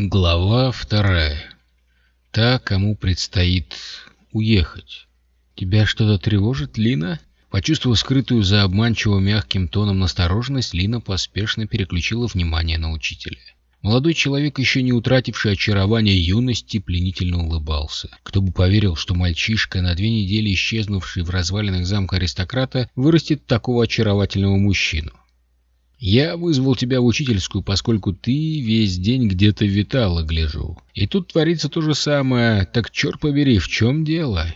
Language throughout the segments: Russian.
Глава вторая. Та, кому предстоит уехать. Тебя что-то тревожит, Лина? Почувствовав скрытую за обманчиво мягким тоном настороженность, Лина поспешно переключила внимание на учителя. Молодой человек, еще не утративший очарование юности, пленительно улыбался. Кто бы поверил, что мальчишка, на две недели исчезнувший в развалинах замка аристократа, вырастет такого очаровательного мужчину. Я вызвал тебя в учительскую, поскольку ты весь день где-то витала, гляжу. И тут творится то же самое. Так черт побери, в чем дело?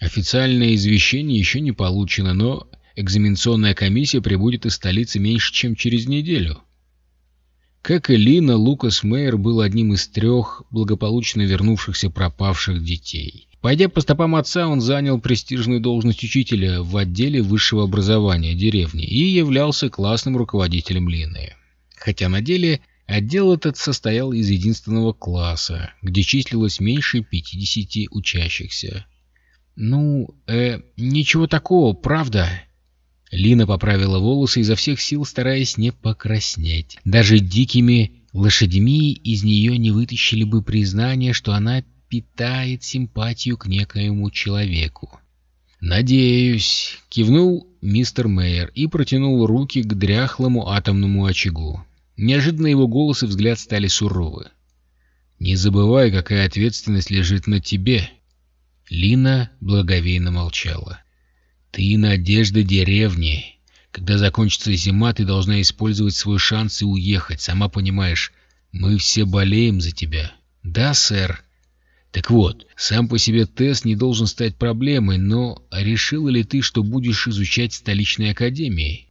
Официальное извещение еще не получено, но экзаменационная комиссия прибудет из столицы меньше, чем через неделю. Как и Лина, Лукас Мейер был одним из трех благополучно вернувшихся пропавших детей. Пойдя по стопам отца, он занял престижную должность учителя в отделе высшего образования деревни и являлся классным руководителем Лины. Хотя на деле отдел этот состоял из единственного класса, где числилось меньше 50 учащихся. «Ну, э, ничего такого, правда?» Лина поправила волосы изо всех сил, стараясь не покраснеть. Даже дикими лошадьми из нее не вытащили бы признание, что она питает симпатию к некоему человеку. «Надеюсь», — кивнул мистер Мейер и протянул руки к дряхлому атомному очагу. Неожиданно его голос и взгляд стали суровы. «Не забывай, какая ответственность лежит на тебе». Лина благовейно молчала. «Ты надежда деревни. Когда закончится зима, ты должна использовать свой шанс и уехать. Сама понимаешь, мы все болеем за тебя». «Да, сэр», так вот, сам по себе тест не должен стать проблемой, но решила ли ты, что будешь изучать столичной академии?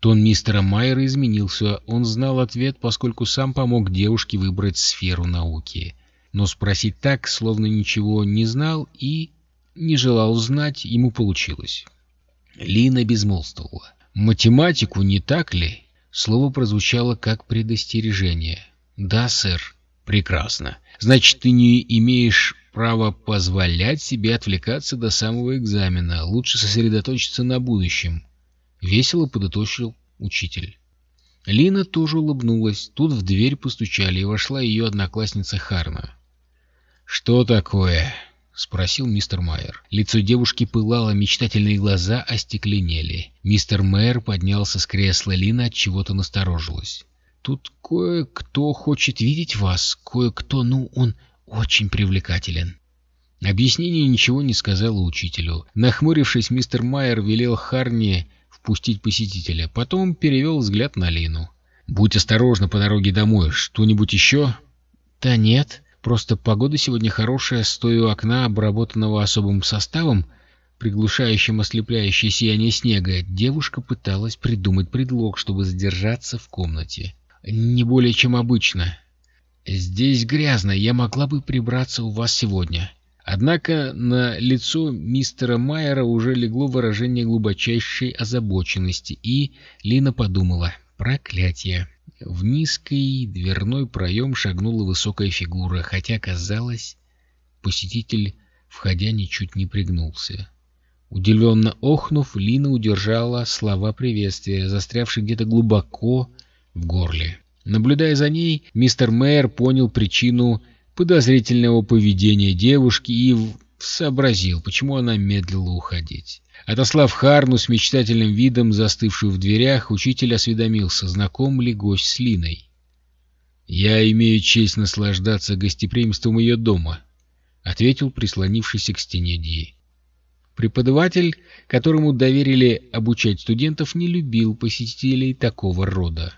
Тон мистера Майера изменился. Он знал ответ, поскольку сам помог девушке выбрать сферу науки. Но спросить так, словно ничего не знал и не желал знать, ему получилось. Лина безмолвствовала. «Математику, не так ли?» Слово прозвучало как предостережение. «Да, сэр». Прекрасно. Значит, ты не имеешь права позволять себе отвлекаться до самого экзамена. Лучше сосредоточиться на будущем. Весело подытожил учитель. Лина тоже улыбнулась. Тут в дверь постучали, и вошла ее одноклассница Харна. «Что такое?» — спросил мистер Майер. Лицо девушки пылало, мечтательные глаза остекленели. Мистер Майер поднялся с кресла, Лина от чего-то насторожилась. Тут кое-кто хочет видеть вас, кое-кто, ну, он очень привлекателен. Объяснение ничего не сказала учителю. Нахмурившись, мистер Майер велел Харни впустить посетителя. Потом перевел взгляд на Лину. «Будь осторожна по дороге домой. Что-нибудь еще?» «Да нет. Просто погода сегодня хорошая. Стою у окна, обработанного особым составом, приглушающим ослепляющее сияние снега. Девушка пыталась придумать предлог, чтобы задержаться в комнате не более чем обычно. Здесь грязно, я могла бы прибраться у вас сегодня. Однако на лицо мистера Майера уже легло выражение глубочайшей озабоченности, и Лина подумала «Проклятие!». В низкий дверной проем шагнула высокая фигура, хотя, казалось, посетитель, входя, ничуть не пригнулся. Удивленно охнув, Лина удержала слова приветствия, застрявшие где-то глубоко в горле. Наблюдая за ней, мистер Мэйр понял причину подозрительного поведения девушки и сообразил, почему она медлила уходить. Отослав Харну с мечтательным видом, застывшую в дверях, учитель осведомился, знаком ли гость с Линой. «Я имею честь наслаждаться гостеприимством ее дома», — ответил прислонившийся к стене Ди. Преподаватель, которому доверили обучать студентов, не любил посетителей такого рода.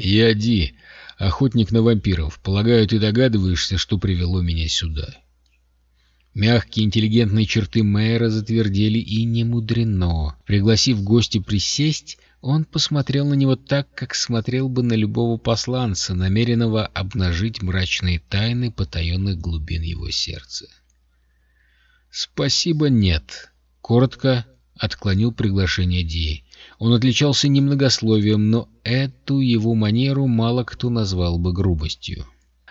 «Я Ди, охотник на вампиров. Полагаю, ты догадываешься, что привело меня сюда». Мягкие интеллигентные черты мэра затвердели и не мудрено. Пригласив гостя присесть, он посмотрел на него так, как смотрел бы на любого посланца, намеренного обнажить мрачные тайны потаенных глубин его сердца. «Спасибо, нет», — коротко отклонил приглашение Ди. Он отличался немногословием, но эту его манеру мало кто назвал бы грубостью.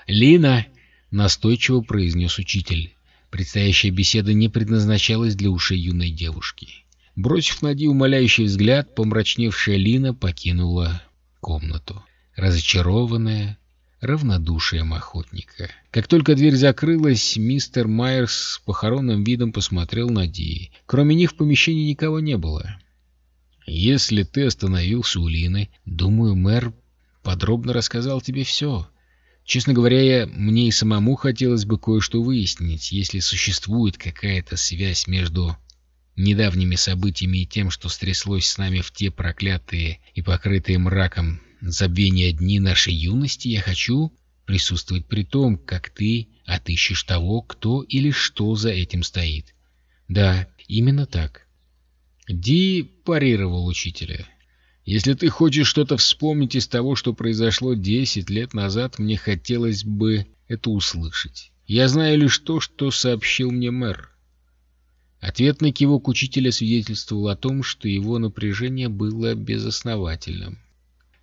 «Лина!» — настойчиво произнес учитель. Предстоящая беседа не предназначалась для ушей юной девушки. Бросив на Ди умоляющий взгляд, помрачневшая Лина покинула комнату. Разочарованная, равнодушием охотника. Как только дверь закрылась, мистер Майерс с похоронным видом посмотрел на Ди. Кроме них в помещении никого не было. «Если ты остановился у Лины, думаю, мэр подробно рассказал тебе все. Честно говоря, мне и самому хотелось бы кое-что выяснить, если существует какая-то связь между недавними событиями и тем, что стряслось с нами в те проклятые и покрытые мраком забвения дни нашей юности, я хочу присутствовать при том, как ты отыщешь того, кто или что за этим стоит. Да, именно так. Ди парировал учителя. Если ты хочешь что-то вспомнить из того, что произошло десять лет назад, мне хотелось бы это услышать. Я знаю лишь то, что сообщил мне мэр. Ответный кивок учителя свидетельствовал о том, что его напряжение было безосновательным.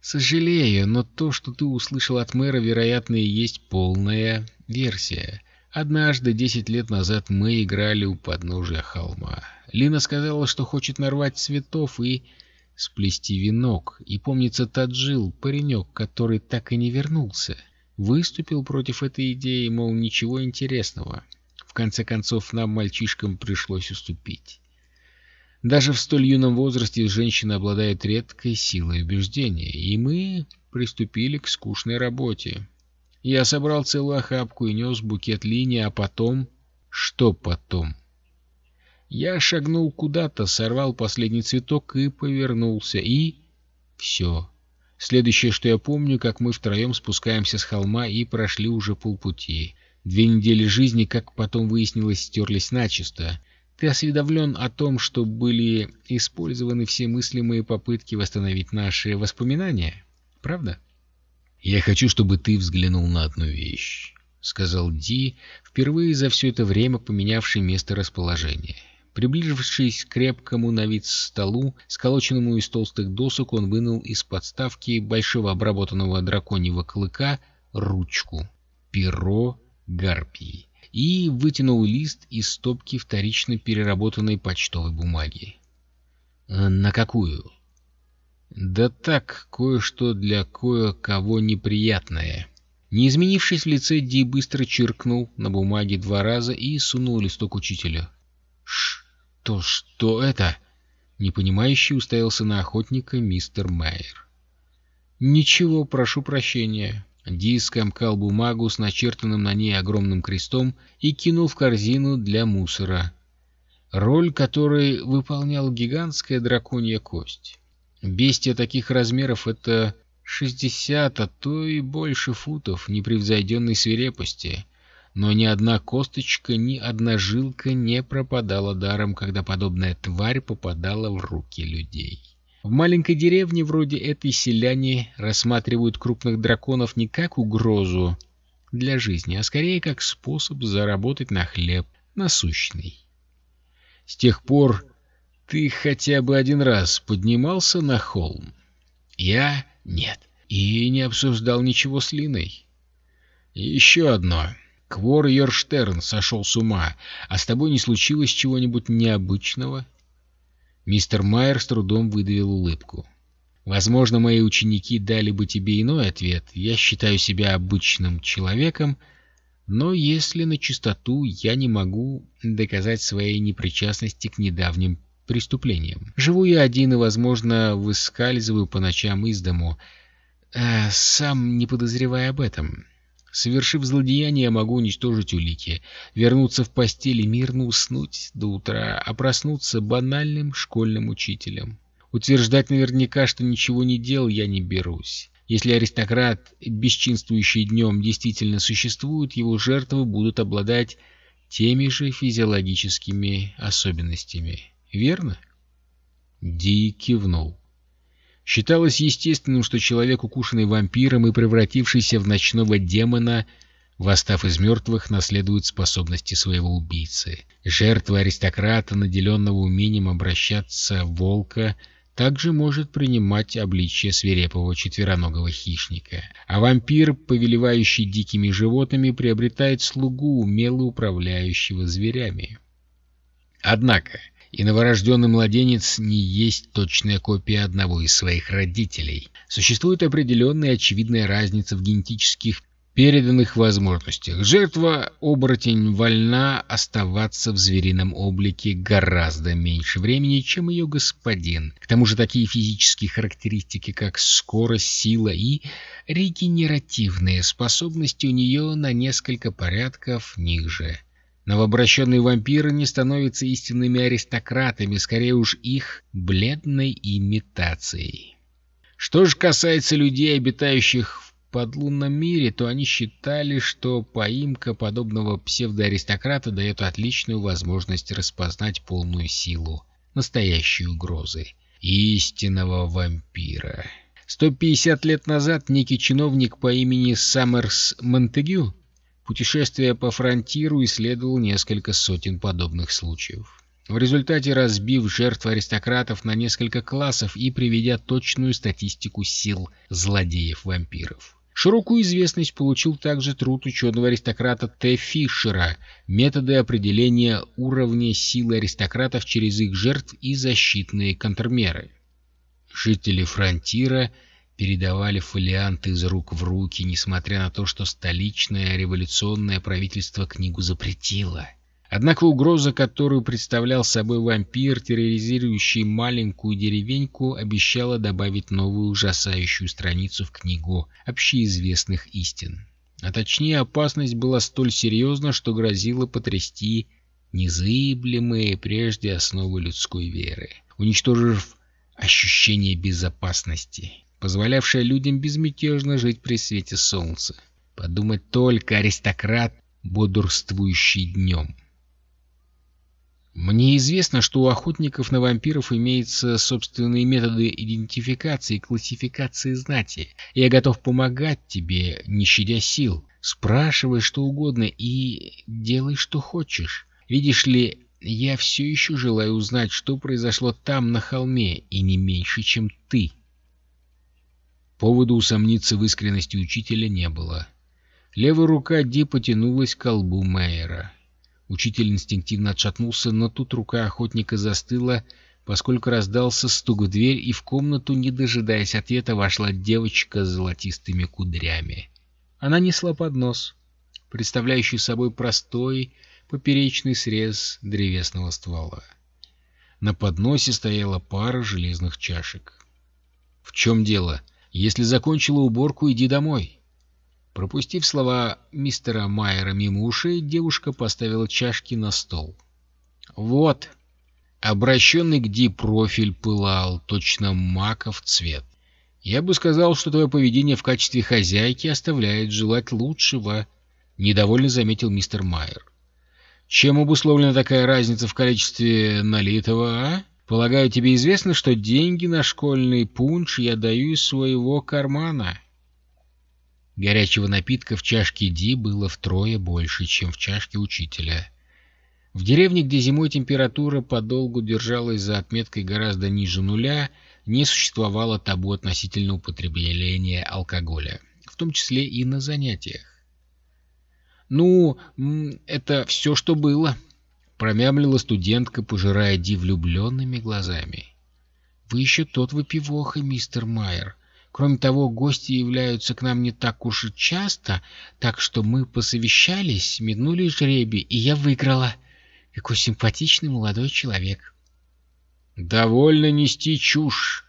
«Сожалею, но то, что ты услышал от мэра, вероятно, и есть полная версия. Однажды, десять лет назад, мы играли у подножия холма. Лина сказала, что хочет нарвать цветов и сплести венок, и, помнится, Таджил, паренек, который так и не вернулся, выступил против этой идеи, мол, ничего интересного. В конце концов, нам, мальчишкам, пришлось уступить. Даже в столь юном возрасте женщины обладают редкой силой убеждения, и мы приступили к скучной работе. Я собрал целую охапку и нес букет линии, а потом... Что потом? Я шагнул куда-то, сорвал последний цветок и повернулся, и... Все. Следующее, что я помню, как мы втроем спускаемся с холма и прошли уже полпути. Две недели жизни, как потом выяснилось, стерлись начисто. Ты осведомлен о том, что были использованы все мыслимые попытки восстановить наши воспоминания, правда? «Я хочу, чтобы ты взглянул на одну вещь», — сказал Ди, впервые за все это время поменявший место расположения. Приближившись к крепкому на вид столу, сколоченному из толстых досок, он вынул из подставки большого обработанного драконьего клыка ручку, перо гарпии и вытянул лист из стопки вторично переработанной почтовой бумаги. «Э, «На какую?» «Да так, кое-что для кое-кого неприятное». Не изменившись в лице, Ди быстро чиркнул на бумаге два раза и сунул листок учителю. «Что, что это?» Непонимающий уставился на охотника мистер Майер. «Ничего, прошу прощения. Ди скомкал бумагу с начертанным на ней огромным крестом и кинул в корзину для мусора, роль которой выполнял гигантская драконья кость. Бестия таких размеров — это 60, а то и больше футов непревзойденной свирепости, но ни одна косточка, ни одна жилка не пропадала даром, когда подобная тварь попадала в руки людей. В маленькой деревне вроде этой селяне рассматривают крупных драконов не как угрозу для жизни, а скорее как способ заработать на хлеб насущный. С тех пор ты хотя бы один раз поднимался на холм? Я — нет. И не обсуждал ничего с Линой. Еще одно. Квор Йорштерн сошел с ума, а с тобой не случилось чего-нибудь необычного? Мистер Майер с трудом выдавил улыбку. «Возможно, мои ученики дали бы тебе иной ответ. Я считаю себя обычным человеком, но если на чистоту, я не могу доказать своей непричастности к недавним преступлениям. Живу я один и, возможно, выскальзываю по ночам из дому, э, сам не подозревая об этом. Совершив злодеяние, могу уничтожить улики, вернуться в постель и мирно уснуть до утра, а проснуться банальным школьным учителем. Утверждать наверняка, что ничего не делал, я не берусь. Если аристократ, бесчинствующий днем, действительно существует, его жертвы будут обладать теми же физиологическими особенностями. Верно? Ди кивнул. Считалось естественным, что человек, укушенный вампиром и превратившийся в ночного демона, восстав из мертвых, наследует способности своего убийцы. Жертва аристократа, наделенного умением обращаться в волка, также может принимать обличие свирепого четвероногого хищника. А вампир, повелевающий дикими животными, приобретает слугу, умело управляющего зверями. Однако, и новорожденный младенец не есть точная копия одного из своих родителей. Существует определенная очевидная разница в генетических переданных возможностях. Жертва-оборотень вольна оставаться в зверином облике гораздо меньше времени, чем ее господин. К тому же такие физические характеристики, как скорость, сила и регенеративные способности у нее на несколько порядков ниже. Новообращенные вампиры не становятся истинными аристократами, скорее уж их бледной имитацией. Что же касается людей, обитающих в подлунном мире, то они считали, что поимка подобного псевдоаристократа дает отличную возможность распознать полную силу настоящей угрозы истинного вампира. 150 лет назад некий чиновник по имени Саммерс Монтегю Путешествие по фронтиру исследовал несколько сотен подобных случаев. В результате разбив жертв аристократов на несколько классов и приведя точную статистику сил злодеев-вампиров. Широкую известность получил также труд ученого аристократа Т. Фишера «Методы определения уровня силы аристократов через их жертв и защитные контрмеры». Жители фронтира – передавали фолианты из рук в руки, несмотря на то, что столичное революционное правительство книгу запретило. Однако угроза, которую представлял собой вампир, терроризирующий маленькую деревеньку, обещала добавить новую ужасающую страницу в книгу общеизвестных истин. А точнее, опасность была столь серьезна, что грозила потрясти незыблемые прежде основы людской веры, уничтожив ощущение безопасности позволявшая людям безмятежно жить при свете солнца. Подумать только, аристократ, бодрствующий днем. Мне известно, что у охотников на вампиров имеются собственные методы идентификации и классификации знати. Я готов помогать тебе, не щадя сил. Спрашивай что угодно и делай, что хочешь. Видишь ли, я все еще желаю узнать, что произошло там, на холме, и не меньше, чем ты. Повода усомниться в искренности учителя не было. Левая рука Ди потянулась к колбу Мейера. Учитель инстинктивно отшатнулся, но тут рука охотника застыла, поскольку раздался стук в дверь, и в комнату, не дожидаясь ответа, вошла девочка с золотистыми кудрями. Она несла поднос, представляющий собой простой поперечный срез древесного ствола. На подносе стояла пара железных чашек. — В чем дело? — если закончила уборку, иди домой. Пропустив слова мистера Майера мимо ушей, девушка поставила чашки на стол. Вот. Обращенный к Ди профиль пылал, точно маков цвет. Я бы сказал, что твое поведение в качестве хозяйки оставляет желать лучшего, — недовольно заметил мистер Майер. Чем обусловлена такая разница в количестве налитого, а? Полагаю, тебе известно, что деньги на школьный пунш я даю из своего кармана. Горячего напитка в чашке Ди было втрое больше, чем в чашке учителя. В деревне, где зимой температура подолгу держалась за отметкой гораздо ниже нуля, не существовало табу относительно употребления алкоголя, в том числе и на занятиях. «Ну, это все, что было», Промямлила студентка, пожирая Ди влюбленными глазами. «Вы еще тот выпивоха, мистер Майер. Кроме того, гости являются к нам не так уж и часто, так что мы посовещались, метнули жребий, и я выиграла. Какой симпатичный молодой человек!» «Довольно нести чушь!»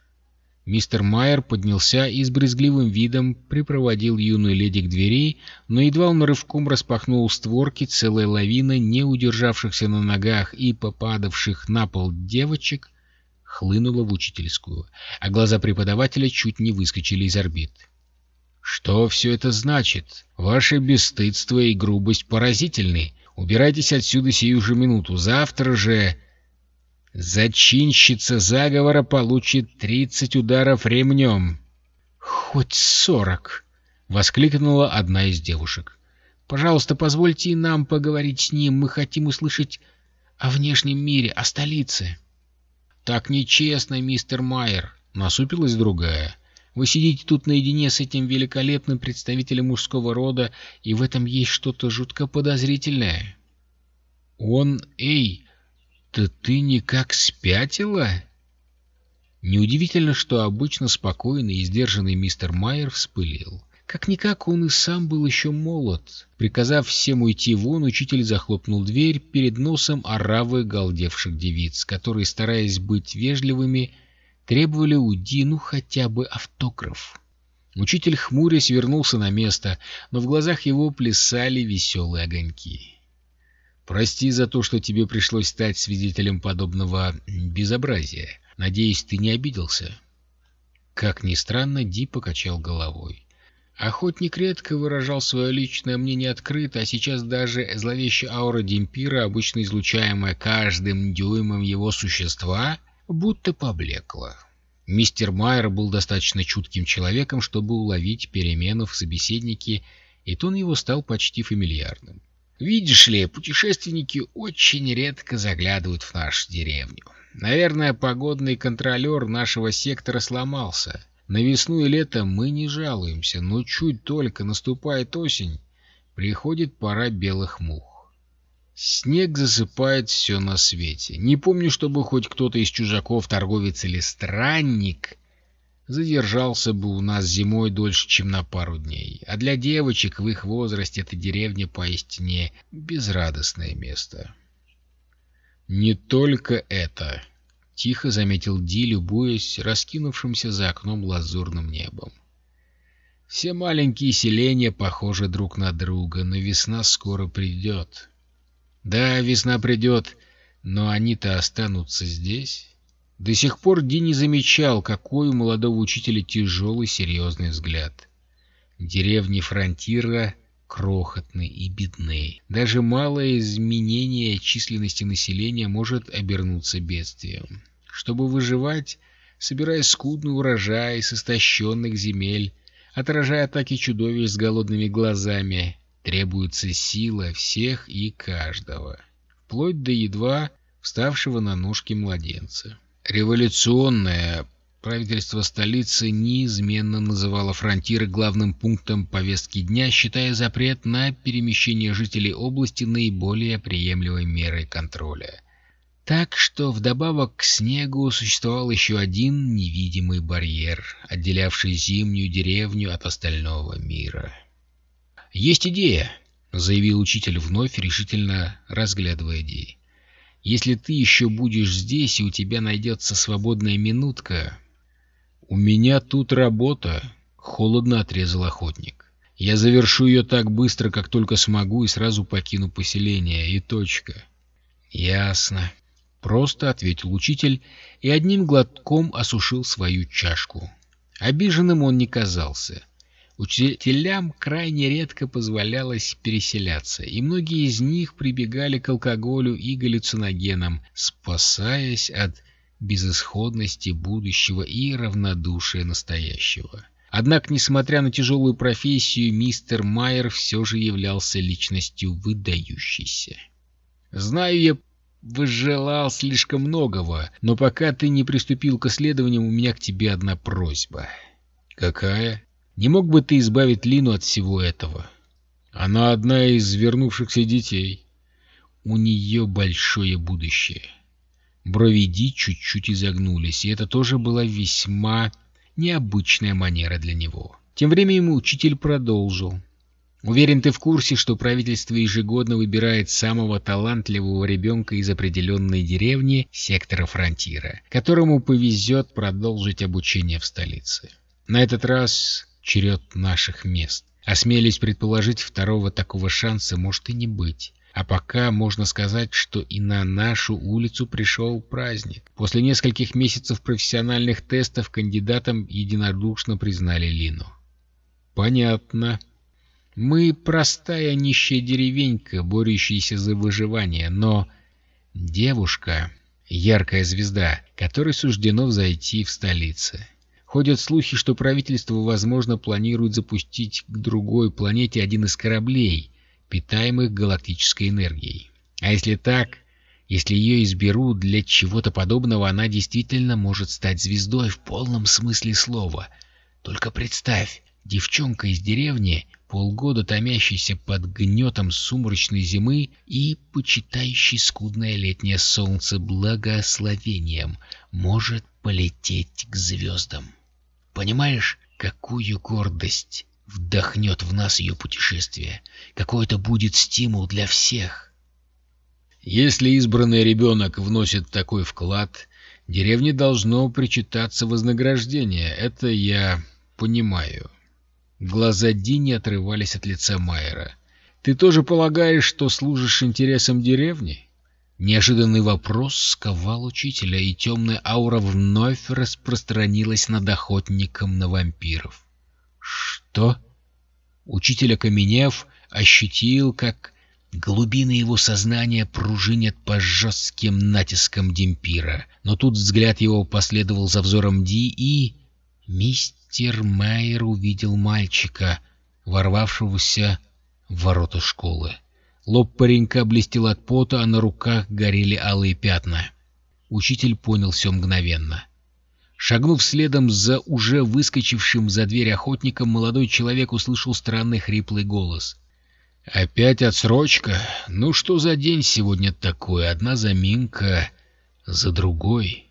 Мистер Майер поднялся и с брезгливым видом припроводил юную леди к двери, но едва он рывком распахнул створки, целая лавина не удержавшихся на ногах и попадавших на пол девочек хлынула в учительскую, а глаза преподавателя чуть не выскочили из орбит. «Что все это значит? Ваше бесстыдство и грубость поразительны. Убирайтесь отсюда сию же минуту. Завтра же Зачинщица заговора получит тридцать ударов ремнем. — Хоть сорок! — воскликнула одна из девушек. — Пожалуйста, позвольте нам поговорить с ним. Мы хотим услышать о внешнем мире, о столице. — Так нечестно, мистер Майер, — насупилась другая. — Вы сидите тут наедине с этим великолепным представителем мужского рода, и в этом есть что-то жутко подозрительное. — Он, эй, «Это ты никак спятила?» Неудивительно, что обычно спокойный и сдержанный мистер Майер вспылил. Как-никак он и сам был еще молод. Приказав всем уйти вон, учитель захлопнул дверь перед носом оравы галдевших девиц, которые, стараясь быть вежливыми, требовали у Дину хотя бы автограф. Учитель, хмурясь, вернулся на место, но в глазах его плясали веселые огоньки. «Прости за то, что тебе пришлось стать свидетелем подобного безобразия. Надеюсь, ты не обиделся?» Как ни странно, Ди покачал головой. Охотник редко выражал свое личное мнение открыто, а сейчас даже зловещая аура Демпира, обычно излучаемая каждым дюймом его существа, будто поблекла. Мистер Майер был достаточно чутким человеком, чтобы уловить перемену в собеседнике, и тон его стал почти фамильярным. «Видишь ли, путешественники очень редко заглядывают в нашу деревню. Наверное, погодный контролер нашего сектора сломался». На весну и лето мы не жалуемся, но чуть только наступает осень, приходит пора белых мух. Снег засыпает все на свете. Не помню, чтобы хоть кто-то из чужаков, торговец или странник, задержался бы у нас зимой дольше, чем на пару дней. А для девочек в их возрасте эта деревня поистине безрадостное место. Не только это. — тихо заметил Ди, любуясь раскинувшимся за окном лазурным небом. «Все маленькие селения похожи друг на друга, но весна скоро придет». «Да, весна придет, но они-то останутся здесь». До сих пор Ди не замечал, какой у молодого учителя тяжелый серьезный взгляд. Деревни фронтира крохотны и бедны. Даже малое изменение численности населения может обернуться бедствием. Чтобы выживать, собирая скудный урожай с истощенных земель, отражая атаки чудовищ с голодными глазами, требуется сила всех и каждого, вплоть до едва вставшего на ножки младенца. Революционная Правительство столицы неизменно называло фронтиры главным пунктом повестки дня, считая запрет на перемещение жителей области наиболее приемлемой мерой контроля. Так что вдобавок к снегу существовал еще один невидимый барьер, отделявший зимнюю деревню от остального мира. «Есть идея!» — заявил учитель вновь, решительно разглядывая идеи. «Если ты еще будешь здесь, и у тебя найдется свободная минутка, «У меня тут работа», — холодно отрезал охотник. «Я завершу ее так быстро, как только смогу, и сразу покину поселение, и точка». «Ясно», — просто ответил учитель и одним глотком осушил свою чашку. Обиженным он не казался. Учителям крайне редко позволялось переселяться, и многие из них прибегали к алкоголю и галлюциногенам, спасаясь от безысходности будущего и равнодушия настоящего. Однако, несмотря на тяжелую профессию, мистер Майер все же являлся личностью выдающейся. «Знаю, я выжелал слишком многого, но пока ты не приступил к исследованиям, у меня к тебе одна просьба». «Какая?» «Не мог бы ты избавить Лину от всего этого?» «Она одна из вернувшихся детей. У нее большое будущее». Брови Ди чуть-чуть изогнулись, и это тоже была весьма необычная манера для него. Тем временем учитель продолжил. Уверен, ты в курсе, что правительство ежегодно выбирает самого талантливого ребенка из определенной деревни сектора фронтира, которому повезет продолжить обучение в столице. На этот раз черед наших мест. Осмелюсь предположить, второго такого шанса может и не быть. А пока можно сказать, что и на нашу улицу пришел праздник. После нескольких месяцев профессиональных тестов кандидатам единодушно признали Лину. Понятно. Мы простая нищая деревенька, борющаяся за выживание, но девушка — яркая звезда, которой суждено взойти в столице. Ходят слухи, что правительство, возможно, планирует запустить к другой планете один из кораблей — питаемых галактической энергией. А если так, если ее изберут для чего-то подобного, она действительно может стать звездой в полном смысле слова. Только представь, девчонка из деревни полгода томящийся под гнетом сумрачной зимы и почитающий скудное летнее солнце благословением, может полететь к звездам. Понимаешь, какую гордость вдохнет в нас ее путешествие? Какой это будет стимул для всех? Если избранный ребенок вносит такой вклад, деревне должно причитаться вознаграждение. Это я понимаю. Глаза Ди отрывались от лица Майера. «Ты тоже полагаешь, что служишь интересам деревни?» Неожиданный вопрос сковал учителя, и темная аура вновь распространилась над охотником на вампиров. «Что?» Учитель, окаменев, ощутил, как глубины его сознания пружинят по жестким натискам Демпира. Но тут взгляд его последовал за взором Ди, и... Мистер Майер увидел мальчика, ворвавшегося в ворота школы. Лоб паренька блестел от пота, а на руках горели алые пятна. Учитель понял все мгновенно. Шагнув следом за уже выскочившим за дверь охотником, молодой человек услышал странный хриплый голос. «Опять отсрочка? Ну что за день сегодня такой? Одна заминка за другой».